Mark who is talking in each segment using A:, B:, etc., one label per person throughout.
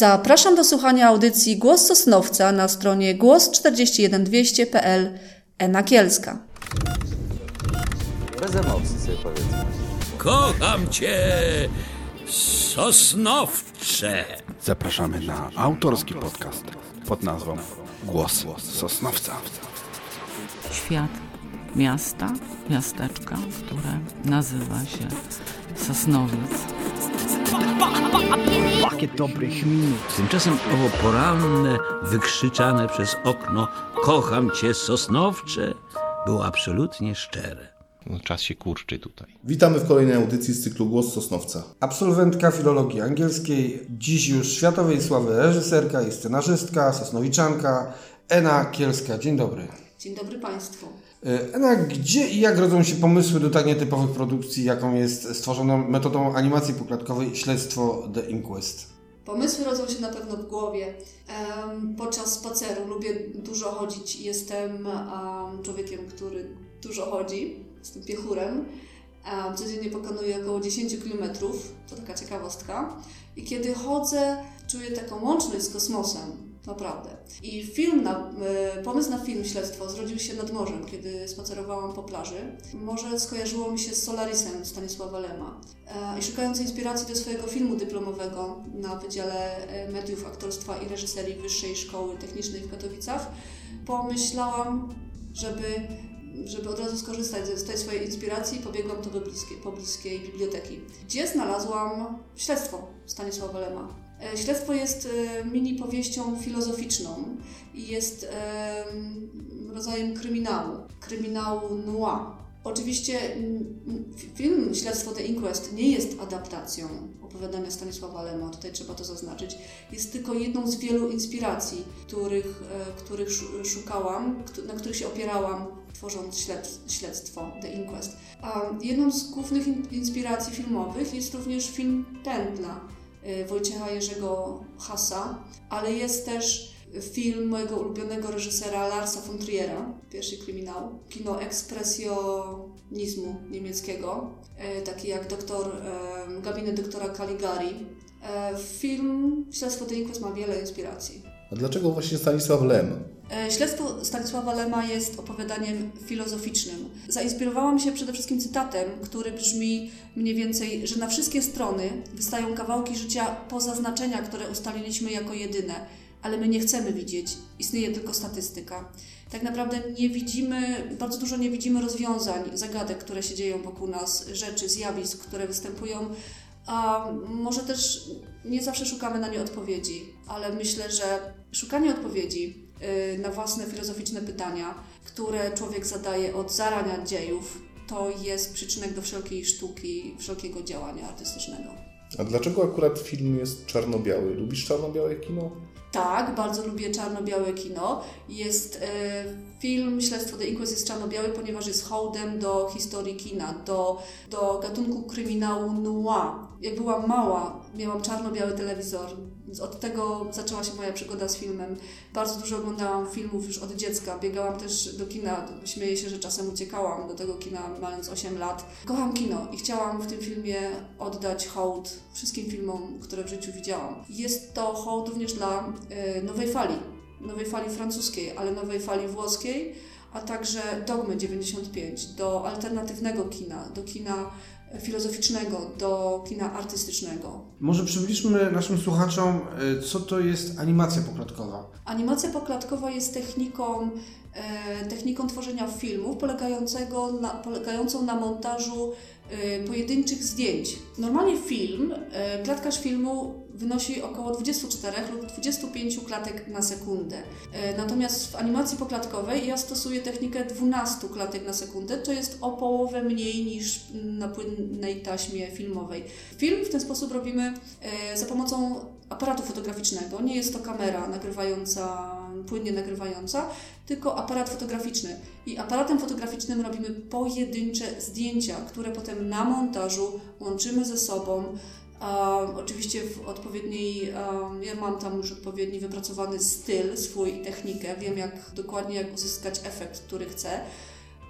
A: Zapraszam do słuchania audycji Głos Sosnowca na stronie głos41200.pl Ena Kielska.
B: Bezemowscy powiedzmy.
C: Kocham cię, Sosnowcze.
D: Zapraszamy na autorski podcast pod nazwą Głos Sosnowca.
E: Świat miasta, miasteczka, które nazywa się Sosnowiec.
F: Pakiet dobrych minut.
C: Tymczasem owo poranne, wykrzyczane przez okno Kocham cię, Sosnowcze było absolutnie szczere.
G: No, czas się kurczy tutaj.
H: Witamy w kolejnej audycji z cyklu Głos Sosnowca.
I: Absolwentka filologii angielskiej, dziś już światowej sławy reżyserka i scenarzystka, sosnowiczanka, Ena Kielska. Dzień dobry.
A: Dzień dobry Państwu.
I: E, Ena, gdzie i jak rodzą się pomysły do tak nietypowych produkcji, jaką jest stworzoną metodą animacji poklatkowej Śledztwo The Inquest?
A: Pomysły rodzą się na pewno w głowie. Podczas spaceru lubię dużo chodzić. Jestem em, człowiekiem, który dużo chodzi. Jestem piechurem. Em, Codziennie pokonuję około 10 km. To taka ciekawostka. I kiedy chodzę, czuję taką łączność z kosmosem. Naprawdę. I film na, e, pomysł na film Śledztwo zrodził się nad morzem, kiedy spacerowałam po plaży. Morze skojarzyło mi się z Solarisem Stanisława Lema. E, I szukając inspiracji do swojego filmu dyplomowego na Wydziale e, Mediów, Aktorstwa i Reżyserii Wyższej Szkoły Technicznej w Katowicach, pomyślałam, żeby, żeby od razu skorzystać z tej swojej inspiracji pobiegłam do pobliskiej, pobliskiej biblioteki, gdzie znalazłam śledztwo Stanisława Lema. E, Śledztwo jest e, mini powieścią filozoficzną i jest em, rodzajem kryminału, kryminału noir. Oczywiście film Śledztwo The Inquest nie jest adaptacją opowiadania Stanisława Lema, tutaj trzeba to zaznaczyć. Jest tylko jedną z wielu inspiracji, których, e, których szu- szukałam, na których się opierałam, tworząc śled, śledztwo The Inquest. A jedną z głównych in- inspiracji filmowych jest również film Pętla y, Wojciecha Jerzego Hasa, ale jest też film mojego ulubionego reżysera Larsa von Triera, pierwszy kryminał, kino ekspresjonizmu niemieckiego, e, taki jak doktor, gabinet doktora Caligari. E, Film Śledztwo The Inquest ma wiele inspiracji.
H: A dlaczego właśnie Stanisław Lem?
A: E, Śledztwo Stanisława Lema jest opowiadaniem filozoficznym. Zainspirowałam się przede wszystkim cytatem, który brzmi mniej więcej, że na wszystkie strony wystają kawałki życia poza znaczenia, które ustaliliśmy jako jedyne, ale my nie chcemy widzieć. Istnieje tylko statystyka. Tak naprawdę nie widzimy, bardzo dużo nie widzimy rozwiązań, zagadek, które się dzieją wokół nas, rzeczy, zjawisk, które występują a może też nie zawsze szukamy na nie odpowiedzi, ale myślę, że szukanie odpowiedzi na własne filozoficzne pytania, które człowiek zadaje od zarania dziejów, to jest przyczynek do wszelkiej sztuki, wszelkiego działania artystycznego.
H: A dlaczego akurat film jest czarno-biały? Lubisz czarno-białe kino?
A: Tak, bardzo lubię czarno-białe kino. Jest e, film Śledztwo The Inquest jest czarno-biały, ponieważ jest hołdem do historii kina, do, do gatunku kryminału noir. Jak byłam mała, miałam czarno-biały telewizor. Od tego zaczęła się moja przygoda z filmem. Bardzo dużo oglądałam filmów już od dziecka. Biegałam też do kina. Śmieję się, że czasem uciekałam do tego kina mając 8 lat. Kocham kino i chciałam w tym filmie oddać hołd wszystkim filmom, które w życiu widziałam. Jest to hołd również dla e, nowej fali. Nowej fali francuskiej, ale nowej fali włoskiej, a także Dogmy 95, do alternatywnego kina, do kina filozoficznego, do kina artystycznego.
I: Może przybliżmy naszym słuchaczom, y, co to jest animacja poklatkowa.
A: Animacja poklatkowa jest techniką, e, techniką tworzenia filmów polegającego na, polegającą na montażu e, pojedynczych zdjęć. Normalnie film, e, klatkarz filmu wynosi około 24 lub 25 klatek na sekundę. E, natomiast w animacji poklatkowej ja stosuję technikę 12 klatek na sekundę, to jest o połowę mniej niż na płynnej taśmie filmowej. Film w ten sposób robimy za pomocą aparatu fotograficznego. Nie jest to kamera nagrywająca, płynnie nagrywająca, tylko aparat fotograficzny. I aparatem fotograficznym robimy pojedyncze zdjęcia, które potem na montażu łączymy ze sobą. Um, oczywiście w odpowiedniej, um, ja mam tam już odpowiedni wypracowany styl swój i technikę, wiem jak dokładnie jak uzyskać efekt, który chcę.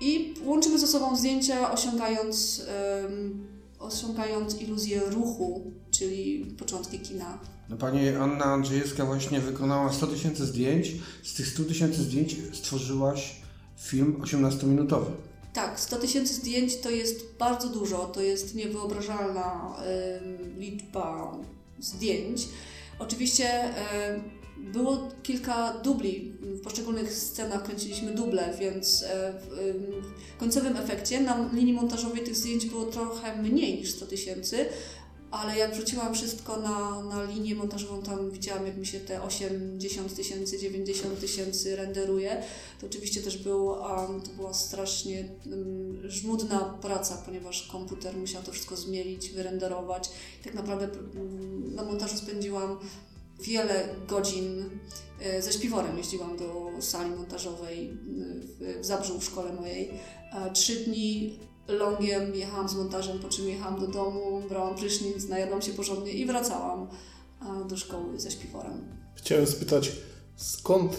A: I łączymy ze sobą zdjęcia, osiągając, um, osiągając iluzję ruchu, czyli początki kina.
I: No pani Anna Andrzejewska właśnie wykonała 100 tysięcy zdjęć. Z tych 100 tysięcy zdjęć stworzyłaś film 18-minutowy.
A: Tak, 100 tysięcy zdjęć to jest bardzo dużo, to jest niewyobrażalna ym, liczba zdjęć. Oczywiście ym, było kilka dubli, w poszczególnych scenach kręciliśmy duble, więc e, w ym, końcowym efekcie na linii montażowej tych zdjęć było trochę mniej niż 100 tysięcy, ale jak wrzuciłam wszystko na, na linię montażową, tam widziałam, jak mi się te 80 tysięcy, 90 tysięcy renderuje. To oczywiście też był, um, to była strasznie um, żmudna praca, ponieważ komputer musiał to wszystko zmielić, wyrenderować. I tak naprawdę um, na montażu spędziłam wiele godzin e, ze śpiworem. Jeździłam do sali montażowej w, w Zabrzu, w szkole mojej. E, Trzy dni longiem jechałam z montażem, po czym jechałam do domu, brałam prysznic, najadłam się porządnie i wracałam e, do szkoły ze śpiworem.
H: Chciałem spytać, skąd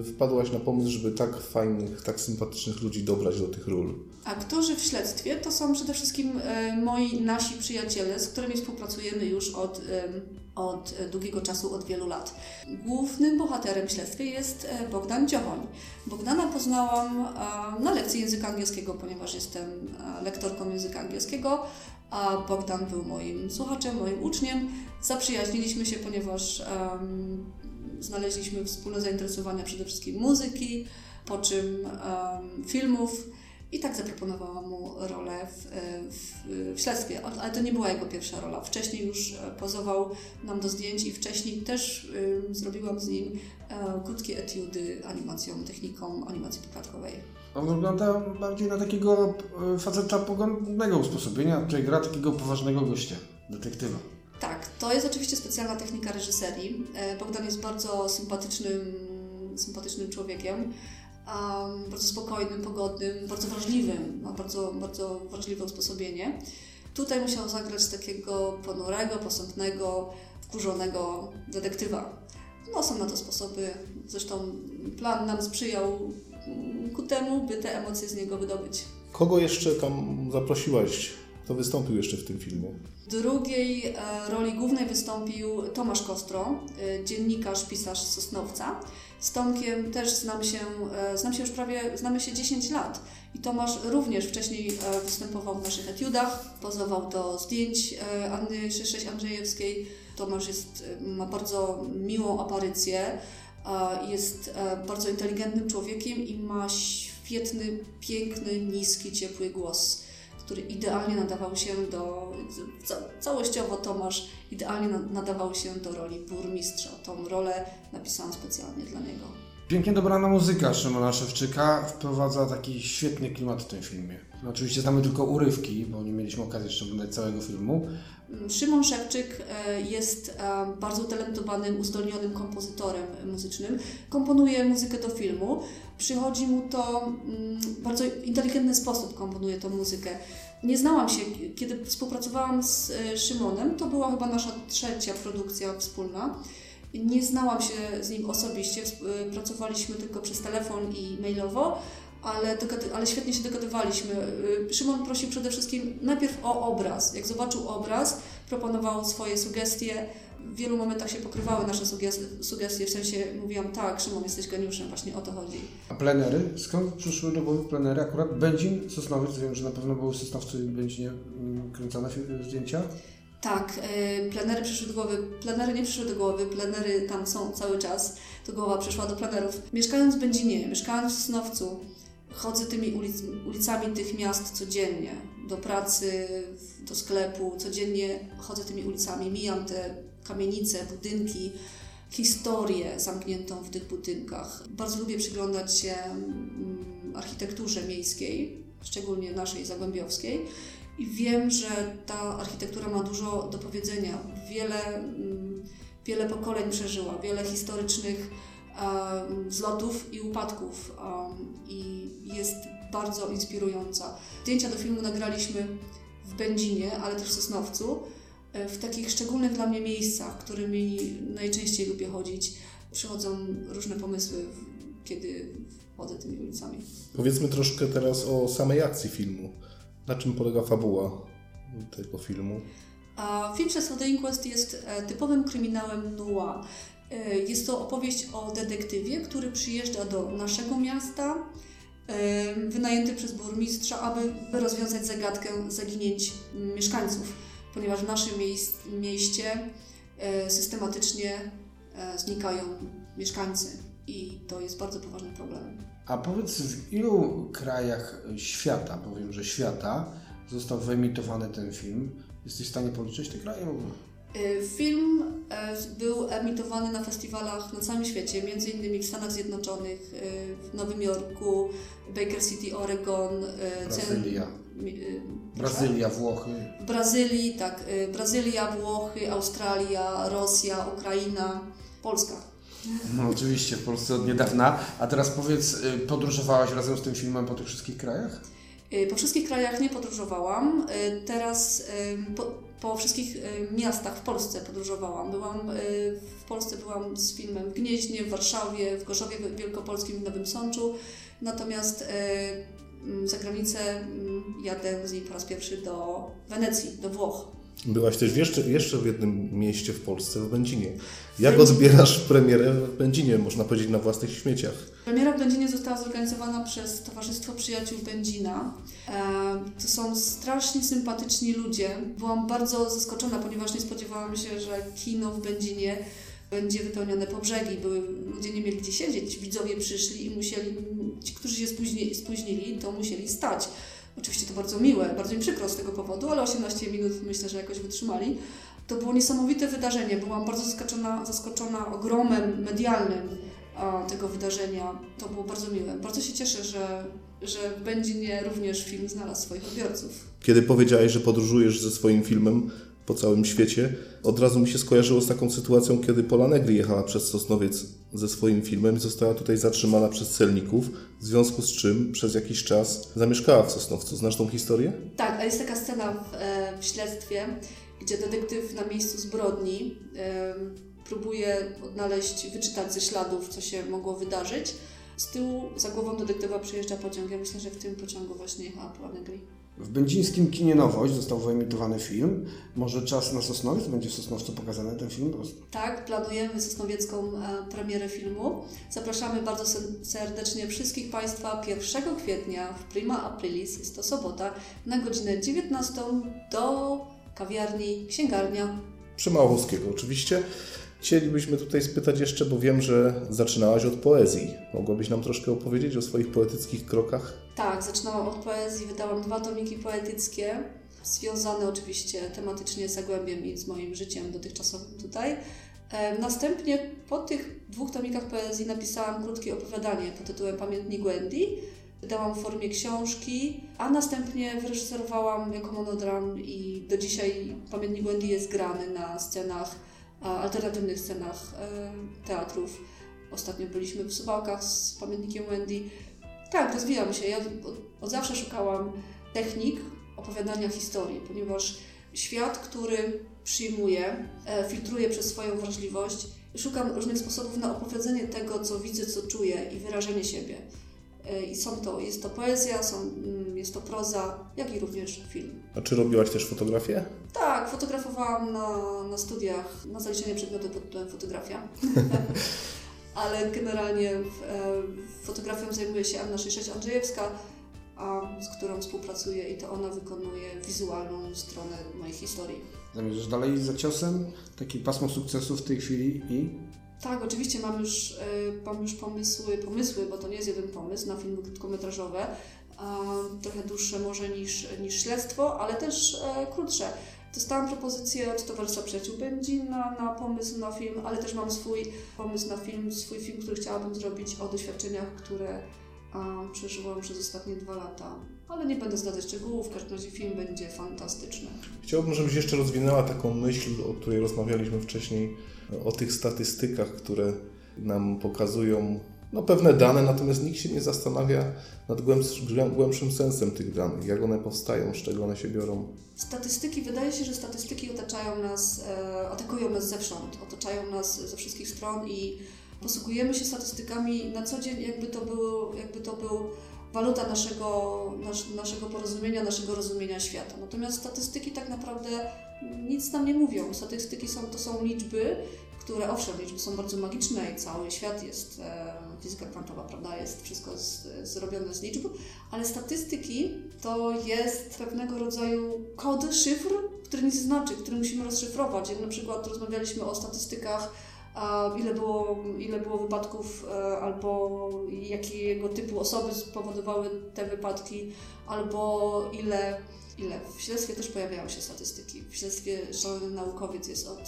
H: y, wpadłaś na pomysł, żeby tak fajnych, tak sympatycznych ludzi dobrać do tych ról?
A: Aktorzy w śledztwie to są przede wszystkim e, moi, nasi przyjaciele, z którymi współpracujemy już od, od długiego czasu, od wielu lat. Głównym bohaterem w śledztwie jest e, Bogdan Dziochoń. Bogdana poznałam na lekcji języka angielskiego, ponieważ jestem lektorką języka angielskiego, a Bogdan był moim słuchaczem, moim uczniem. Zaprzyjaźniliśmy się, ponieważ em, znaleźliśmy wspólne zainteresowania przede wszystkim muzyki, po czym em, filmów. I tak zaproponowałam mu rolę w, w, w śledztwie, ale to nie była jego pierwsza rola. Wcześniej już e, pozował nam do zdjęć i wcześniej też ym, zrobiłam z nim e, krótkie etiudy animacją, techniką animacji poklatkowej.
I: On wygląda bardziej na takiego e, faceta pogodnego usposobienia, czyli gra takiego poważnego gościa, detektywa.
A: Tak, to jest oczywiście specjalna technika reżyserii. E, Bogdan jest bardzo sympatycznym, sympatycznym człowiekiem, um, bardzo spokojnym, pogodnym, bardzo wrażliwym, ma bardzo, bardzo wrażliwe usposobienie. Tutaj musiał zagrać takiego ponurego, posępnego, wkurzonego detektywa. No, są na to sposoby. Zresztą plan nam sprzyjał mm, ku temu, by te emocje z niego wydobyć.
H: Kogo jeszcze tam zaprosiłaś? Kto wystąpił jeszcze w tym filmie?
A: W drugiej e, roli głównej wystąpił Tomasz Kostro, e, dziennikarz, pisarz Sosnowca. Z Tomkiem też znam się, e, znam się już prawie, znamy się 10 lat. I Tomasz również wcześniej występował w naszych etiudach, pozował do zdjęć Anny Szysześ Andrzejewskiej. Tomasz jest, ma bardzo miłą aparycję, jest bardzo inteligentnym człowiekiem i ma świetny, piękny, niski, ciepły głos który idealnie nadawał się do, ca całościowo Tomasz idealnie na nadawał się do roli burmistrza. Tą rolę napisałam specjalnie dla niego.
I: Pięknie dobrana muzyka Szymona Szewczyka wprowadza taki świetny klimat w tym filmie. No, oczywiście znamy tylko urywki, bo nie mieliśmy okazji jeszcze oglądać całego filmu.
A: Szymon Szewczyk e, jest e, bardzo utalentowanym, uzdolnionym kompozytorem muzycznym. Komponuje muzykę do filmu. Przychodzi mu to mm, w bardzo inteligentny sposób komponuje tą muzykę. Nie znałam się, kiedy współpracowałam z e, Szymonem, to była chyba nasza trzecia produkcja wspólna. Nie znałam się z nim osobiście, wsp- pracowaliśmy tylko przez telefon i mailowo, ale, ale świetnie się dogadywaliśmy. Y, Szymon prosił przede wszystkim najpierw o obraz. Jak zobaczył obraz, proponował swoje sugestie. W wielu momentach się pokrywały nasze sugestie, w sensie mówiłam, tak, Szymon, jesteś geniuszem, właśnie o to chodzi.
I: A plenery? Skąd przyszły do głowy plenery? Akurat Będzin, Sosnowiec, wiem, że na pewno były w Sosnowcu i Będzinie mm, kręcone zdjęcia.
A: Tak, y, plenery przyszły do głowy. Plenery nie przyszły do głowy, plenery tam są cały czas. To głowa przyszła do plenerów. Mieszkając w Będzinie, mieszkając w Sosnowcu, chodzę tymi ulic, ulicami tych miast codziennie. Do pracy, do sklepu, codziennie chodzę tymi ulicami, mijam te kamienice, budynki, historię zamkniętą w tych budynkach. Bardzo lubię przyglądać się mm, architekturze miejskiej, szczególnie naszej zagłębiowskiej. I wiem, że ta architektura ma dużo do powiedzenia. Wiele, mm, wiele pokoleń przeżyła, wiele historycznych wzlotów i upadków i jest bardzo inspirująca. Zdjęcia do filmu nagraliśmy w Będzinie, ale też w Sosnowcu, e, w takich szczególnych dla mnie miejscach, którymi najczęściej lubię chodzić. Przychodzą różne pomysły, kiedy chodzę tymi ulicami.
H: Powiedzmy troszkę teraz o samej akcji filmu. Na czym polega fabuła tego filmu?
A: A film The Inquest jest e, typowym kryminałem noir. E, Jest to opowieść o detektywie, który przyjeżdża do naszego miasta, e, wynajęty przez burmistrza, aby rozwiązać zagadkę zaginięć mieszkańców, ponieważ w naszym mieście systematycznie znikają mieszkańcy i to jest bardzo poważny problem.
I: A powiedz, w ilu krajach świata, powiem, że świata, został wyemitowany ten film? Jesteś w stanie policzyć te kraje?
A: E, Film e, był emitowany na festiwalach na całym świecie, między innymi w Stanach Zjednoczonych, e, w Nowym Jorku, Baker City, Oregon, Cen-
I: Brazylia. Brazylia, Włochy.
A: Brazylii, tak, Brazylia, Włochy, Australia, Rosja, Ukraina, Polska.
I: No oczywiście, w Polsce od niedawna. A teraz powiedz, y, podróżowałaś razem z tym filmem po tych wszystkich krajach?
A: E, Po wszystkich krajach nie podróżowałam. E, Teraz po, po wszystkich miastach w Polsce podróżowałam. Byłam w Polsce byłam z filmem w Gnieźnie, w Warszawie, w Gorzowie Wielkopolskim, w Nowym Sączu. Natomiast e, m, za granicę m, jadę z nim po raz pierwszy do Wenecji, do Włoch.
H: Byłaś też jeszcze, jeszcze w jednym mieście w Polsce, w Będzinie. Jak odbierasz premierę w Będzinie, można powiedzieć, na własnych śmieciach?
A: Premiera w Będzinie została zorganizowana przez Towarzystwo Przyjaciół Będzina. E, to są strasznie sympatyczni ludzie. Byłam bardzo zaskoczona, ponieważ nie spodziewałam się, że kino w Będzinie będzie wypełnione po brzegi. Były, ludzie nie mieli gdzie siedzieć, widzowie przyszli i musieli, ci, którzy się spóźnili, spóźnili to musieli stać. Oczywiście to bardzo miłe, bardzo mi przykro z tego powodu, ale 18 minut myślę, że jakoś wytrzymali. To było niesamowite wydarzenie. Byłam bardzo zaskoczona, zaskoczona ogromem medialnym tego wydarzenia. To było bardzo miłe. Bardzo się cieszę, że, że w Będzinie również film znalazł swoich odbiorców.
H: Kiedy powiedziałeś, że podróżujesz ze swoim filmem po całym świecie, od razu mi się skojarzyło z taką sytuacją, kiedy Pola Negri jechała przez Sosnowiec ze swoim filmem i została tutaj zatrzymana przez celników, w związku z czym przez jakiś czas zamieszkała w Sosnowcu. Znasz tą historię?
A: Tak, a jest taka scena w, e, w śledztwie, gdzie detektyw na miejscu zbrodni e, próbuje odnaleźć, wyczytać ze śladów, co się mogło wydarzyć. Z tyłu za głową detektywa przyjeżdża pociąg. Ja myślę, że w tym pociągu właśnie jechała Pola Negri.
I: W będzińskim kinie Nowość został wyemitowany film. Może czas na Sosnowiec? Będzie w Sosnowcu pokazany ten film po prostu?
A: Tak, planujemy sosnowiecką e, premierę filmu. Zapraszamy bardzo serdecznie wszystkich Państwa 1 kwietnia w Prima Aprilis, jest to sobota, na godzinę 19 do kawiarni Księgarnia.
H: Przy Małowskiego oczywiście. Chcielibyśmy tutaj spytać jeszcze, bo wiem, że zaczynałaś od poezji. Mogłabyś nam troszkę opowiedzieć o swoich poetyckich krokach?
A: Tak, zaczynałam od poezji, wydałam dwa tomiki poetyckie, związane oczywiście tematycznie z Zagłębiem i z moim życiem dotychczasowym tutaj. E, Następnie po tych dwóch tomikach poezji napisałam krótkie opowiadanie pod tytułem Pamiętnik Wendy. Wydałam w formie książki, a następnie wyreżyserowałam jako monodram i do dzisiaj Pamiętnik Wendy jest grany na scenach, alternatywnych scenach e, teatrów. Ostatnio byliśmy w Suwałkach z Pamiętnikiem Wendy. Tak, rozwijam się. Ja od, od zawsze szukałam technik opowiadania historii, ponieważ świat, który przyjmuję, e, filtruję przez swoją wrażliwość, szukam różnych sposobów na opowiedzenie tego, co widzę, co czuję i wyrażenie siebie. E, I są to, jest to poezja, są, mm, jest to proza, jak i również film.
H: A czy robiłaś też fotografię?
A: Tak, fotografowałam na, na studiach, na zaliczenie przedmiotu pod tytułem fotografia. Ale generalnie e, fotografią zajmuje się Anna 66 Andrzejewska, a, z którą współpracuję i to ona wykonuje wizualną stronę mojej historii.
I: Zamierzasz dalej za ciosem? Takie pasmo sukcesu w tej chwili i...
A: Tak, oczywiście mam już, e, mam już pomysły, pomysły, bo to nie jest jeden pomysł na filmy krótkometrażowe, trochę dłuższe może niż, niż śledztwo, ale też e, krótsze. Dostałam propozycję od Towarzystwa Przyjaciół Będzina na pomysł na film, ale też mam swój pomysł na film, swój film, który chciałabym zrobić o doświadczeniach, które a, przeżyłam przez ostatnie dwa lata. Ale nie będę zdradzać szczegółów, w każdym razie film będzie fantastyczny.
H: Chciałbym, żebyś jeszcze rozwinęła taką myśl, o której rozmawialiśmy wcześniej, o tych statystykach, które nam pokazują no, pewne dane, natomiast nikt się nie zastanawia nad głębszym, głębszym sensem tych danych, jak one powstają, z czego one się biorą.
A: Statystyki, wydaje się, że statystyki otaczają nas, e, atakują nas zewsząd, otaczają nas ze wszystkich stron i posługujemy się statystykami na co dzień, jakby to był, jakby to był waluta naszego, nasz, naszego porozumienia, naszego rozumienia świata. Natomiast statystyki tak naprawdę nic nam nie mówią. Statystyki są, to są liczby, które owszem, liczby są bardzo magiczne i cały świat jest e, fizyka kwantowa, prawda, jest wszystko z, zrobione z liczb, ale statystyki to jest pewnego rodzaju kod, szyfr, który nic znaczy, który musimy rozszyfrować. Jak na przykład rozmawialiśmy o statystykach, ile było, ile było wypadków e, albo jakiego typu osoby spowodowały te wypadki, albo ile ile. W śledztwie też pojawiają się statystyki. W śledztwie szalony naukowiec jest od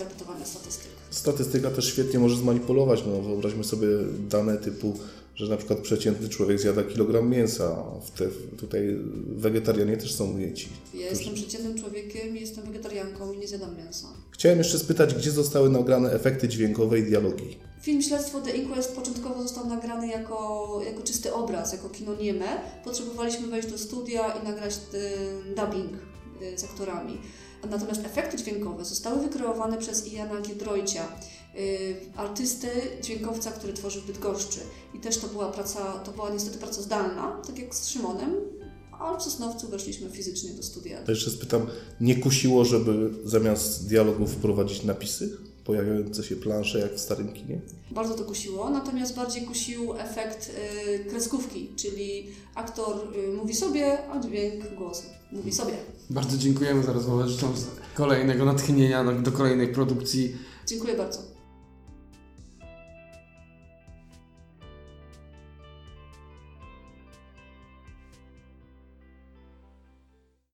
A: ym, interpretowania statystyk.
H: Statystyka też świetnie może zmanipulować. No, wyobraźmy sobie dane typu, że na przykład przeciętny człowiek zjada kilogram mięsa. te, tutaj wegetarianie też są ujęci.
A: Ja jestem przeciętnym człowiekiem, jestem wegetarianką i nie zjadam mięsa.
H: Chciałem jeszcze spytać, gdzie zostały nagrane efekty dźwiękowe i dialogi?
A: Film Śledztwo The Inquest początkowo został nagrany jako, jako czysty obraz, jako kino nieme. Potrzebowaliśmy wejść do studia i nagrać y, dubbing y, z aktorami. Natomiast efekty dźwiękowe zostały wykreowane przez Iana Giedroycia, y, artysty, dźwiękowca, który tworzył w Bydgoszczy. I też to była praca, to była niestety praca zdalna, tak jak z Szymonem, ale w Sosnowcu weszliśmy fizycznie do studia.
H: To jeszcze spytam, nie kusiło, żeby zamiast dialogów wprowadzić napisy? Pojawiające się plansze jak w starym kinie?
A: Bardzo to kusiło, natomiast bardziej kusił efekt y, kreskówki, czyli aktor y, mówi sobie, a dźwięk, głos mówi sobie.
I: Bardzo dziękujemy za rozmowę. Życzę kolejnego natchnienia do kolejnej produkcji.
A: Dziękuję bardzo.